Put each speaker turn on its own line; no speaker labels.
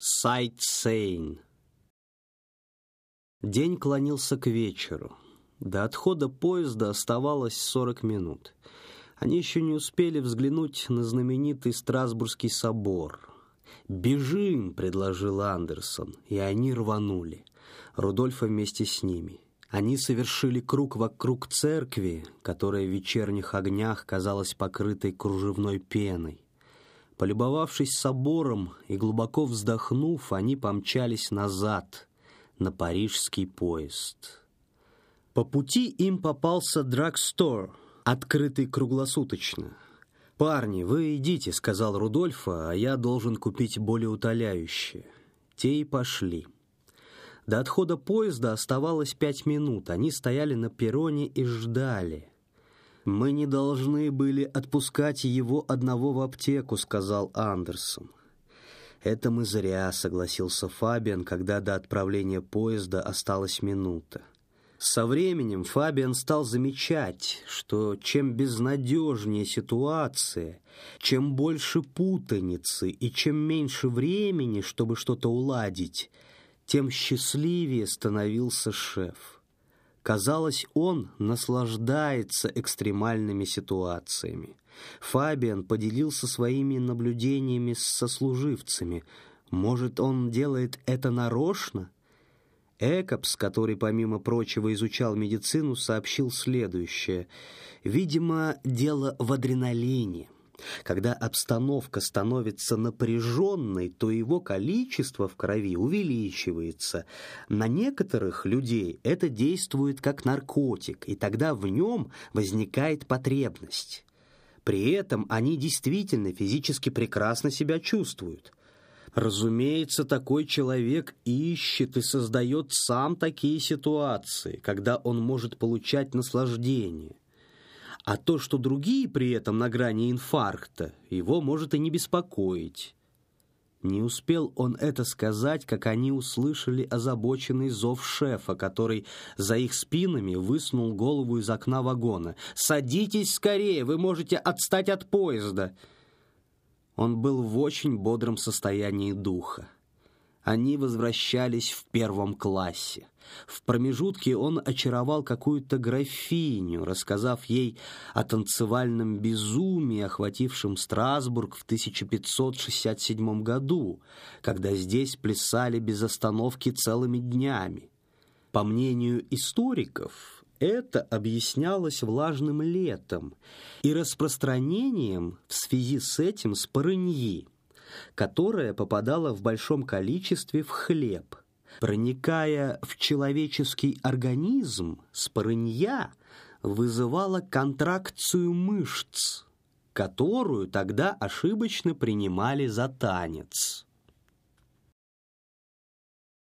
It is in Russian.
Сайтсейн. День клонился к вечеру. До отхода поезда оставалось 40 минут. Они еще не успели взглянуть на знаменитый Страсбургский собор. «Бежим!» — предложил Андерсон, и они рванули. Рудольфа вместе с ними. Они совершили круг вокруг церкви, которая в вечерних огнях казалась покрытой кружевной пеной. Полюбовавшись собором и глубоко вздохнув, они помчались назад, на парижский поезд. По пути им попался драгстор, открытый круглосуточно. «Парни, вы идите», — сказал Рудольфа, «а я должен купить более утоляющее». Те и пошли. До отхода поезда оставалось пять минут. Они стояли на перроне и ждали — «Мы не должны были отпускать его одного в аптеку», — сказал Андерсон. «Это мы зря», — согласился Фабиан, когда до отправления поезда осталась минута. Со временем Фабиан стал замечать, что чем безнадежнее ситуация, чем больше путаницы и чем меньше времени, чтобы что-то уладить, тем счастливее становился шеф. Казалось, он наслаждается экстремальными ситуациями. Фабиан поделился своими наблюдениями с сослуживцами. Может, он делает это нарочно? Экопс, который, помимо прочего, изучал медицину, сообщил следующее. «Видимо, дело в адреналине». Когда обстановка становится напряженной, то его количество в крови увеличивается. На некоторых людей это действует как наркотик, и тогда в нем возникает потребность. При этом они действительно физически прекрасно себя чувствуют. Разумеется, такой человек ищет и создает сам такие ситуации, когда он может получать наслаждение. А то, что другие при этом на грани инфаркта, его может и не беспокоить. Не успел он это сказать, как они услышали озабоченный зов шефа, который за их спинами высунул голову из окна вагона. «Садитесь скорее, вы можете отстать от поезда!» Он был в очень бодром состоянии духа. Они возвращались в первом классе. В промежутке он очаровал какую-то графиню, рассказав ей о танцевальном безумии, охватившем Страсбург в 1567 году, когда здесь плясали без остановки целыми днями. По мнению историков, это объяснялось влажным летом и распространением в связи с этим спорыньи которая попадала в большом количестве в хлеб. Проникая в человеческий организм, спорынья вызывала контракцию мышц, которую тогда ошибочно принимали за танец.